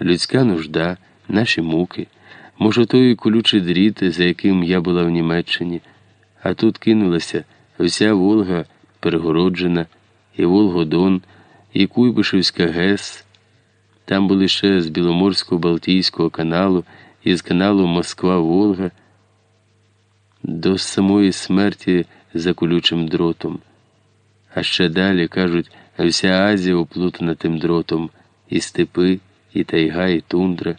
людська нужда, наші муки, може, той колючий дріт, за яким я була в Німеччині, а тут кинулася вся Волга перегороджена, і Волгодон, і Куйбишевська ГЕС. Там були ще з Біломорського Балтійського каналу і з каналу Москва-Волга до самої смерті за колючим дротом. А ще далі, кажуть, вся Азія оплутана тим дротом, і степи, і тайга, і тундра.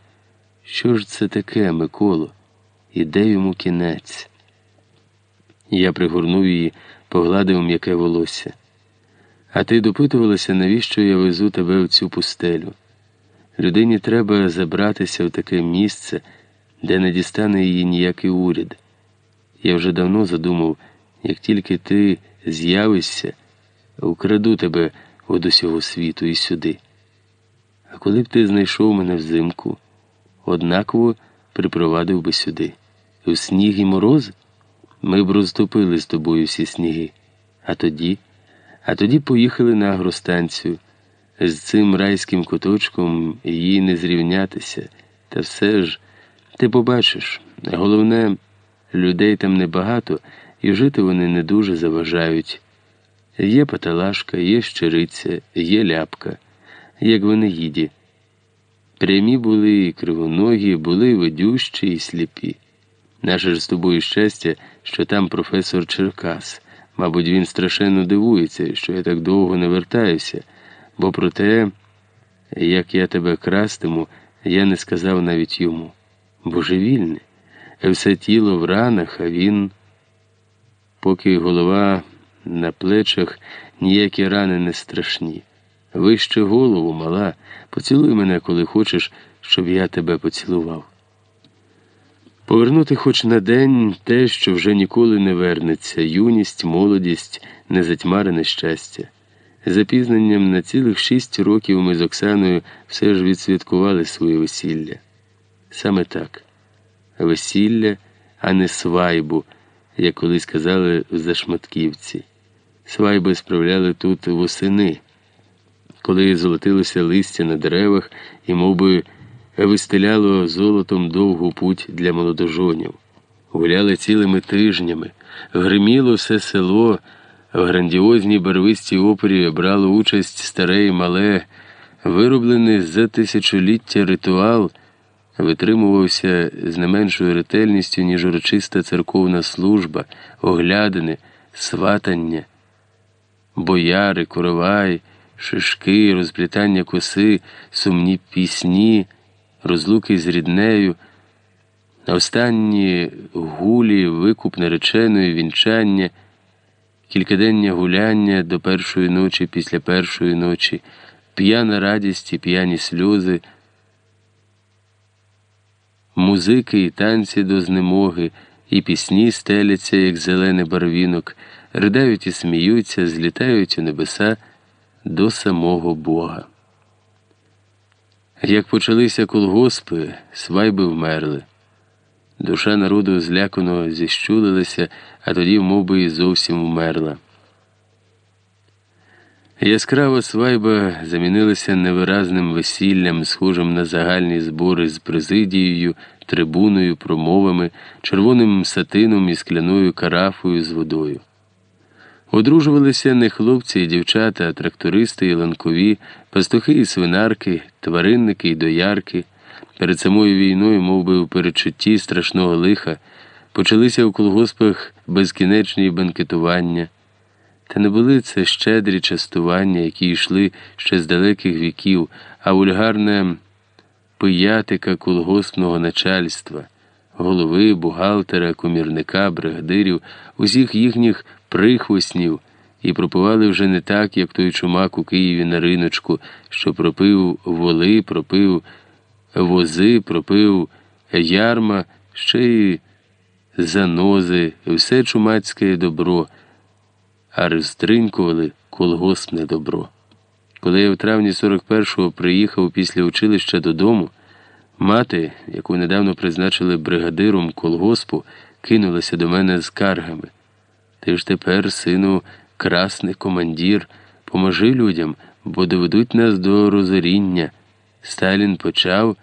Що ж це таке, Миколо? І де йому кінець? Я пригорнув її, погладив м'яке волосся. А ти допитувалася, навіщо я везу тебе в цю пустелю? Людині треба забратися в таке місце, де не дістане її ніякий уряд. Я вже давно задумав, як тільки ти з'явишся, украду тебе від усього світу і сюди. А коли б ти знайшов мене взимку, однаково припровадив би сюди. У сніг і мороз ми б розтопили з тобою всі сніги. А тоді, а тоді поїхали на агростанцію. З цим райським куточком їй не зрівнятися. Та все ж ти побачиш, головне, людей там небагато, і жити вони не дуже заважають. Є паталашка, є щириця, є ляпка, як вони їді. Прямі були і кривоногі, були ведющі і сліпі. Наше ж з тобою щастя, що там професор Черкас. Мабуть, він страшенно дивується, що я так довго не вертаюся, бо про те, як я тебе крастиму, я не сказав навіть йому. Божевільне, все тіло в ранах, а він, поки голова на плечах, ніякі рани не страшні. Вище голову, мала, поцілуй мене, коли хочеш, щоб я тебе поцілував. Повернути хоч на день те, що вже ніколи не вернеться, юність, молодість, незатьмарене щастя. Запізненням на цілих шість років ми з Оксаною все ж відсвяткували своє весілля. Саме так весілля, а не свайбу, як колись казали в Зашматківці. Свайби справляли тут восени, коли золотилося листя на деревах і мов би, вистеляло золотом довгу путь для молодожонів. Гуляли цілими тижнями, гриміло все село, в грандіозній барвистій опері брало участь старе і мале, вироблений за тисячоліття ритуал, витримувався з не меншою ретельністю, ніж урочиста церковна служба, оглядини, сватання, бояри, коровай, шишки, розплітання коси, сумні пісні розлуки з ріднею, останні гулі, викуп нареченої, вінчання, кількаденні гуляння до першої ночі після першої ночі, п'яна радість і п'яні сльози, музики і танці до знемоги, і пісні стеляться, як зелений барвінок, ридають і сміються, злітають у небеса до самого Бога. Як почалися колгоспи, свайби вмерли. Душа народу злякано зіщулилася, а тоді мов би, і зовсім вмерла. Яскрава свайба замінилася невиразним весіллям, схожим на загальні збори з президією, трибуною, промовами, червоним сатином і скляною карафою з водою. Одружувалися не хлопці і дівчата, а трактористи і ланкові, пастухи і свинарки, тваринники і доярки. Перед самою війною, мов би, у передчутті страшного лиха, почалися у колгоспах безкінечні банкетування. Та не були це щедрі частування, які йшли ще з далеких віків, а вульгарне пиятика колгоспного начальства, голови, бухгалтера, комірника, бригадирів, усіх їхніх прихвоснів і пропивали вже не так, як той чумак у Києві на риночку, що пропив воли, пропив вози, пропив ярма, ще й занози, все чумацьке добро, а розтринькували колгоспне добро. Коли я в травні 41-го приїхав після училища додому, мати, яку недавно призначили бригадиром колгоспу, кинулася до мене з каргами. Ти ж тепер, сину, красний командір, поможи людям, бо доведуть нас до розоріння. Сталін почав.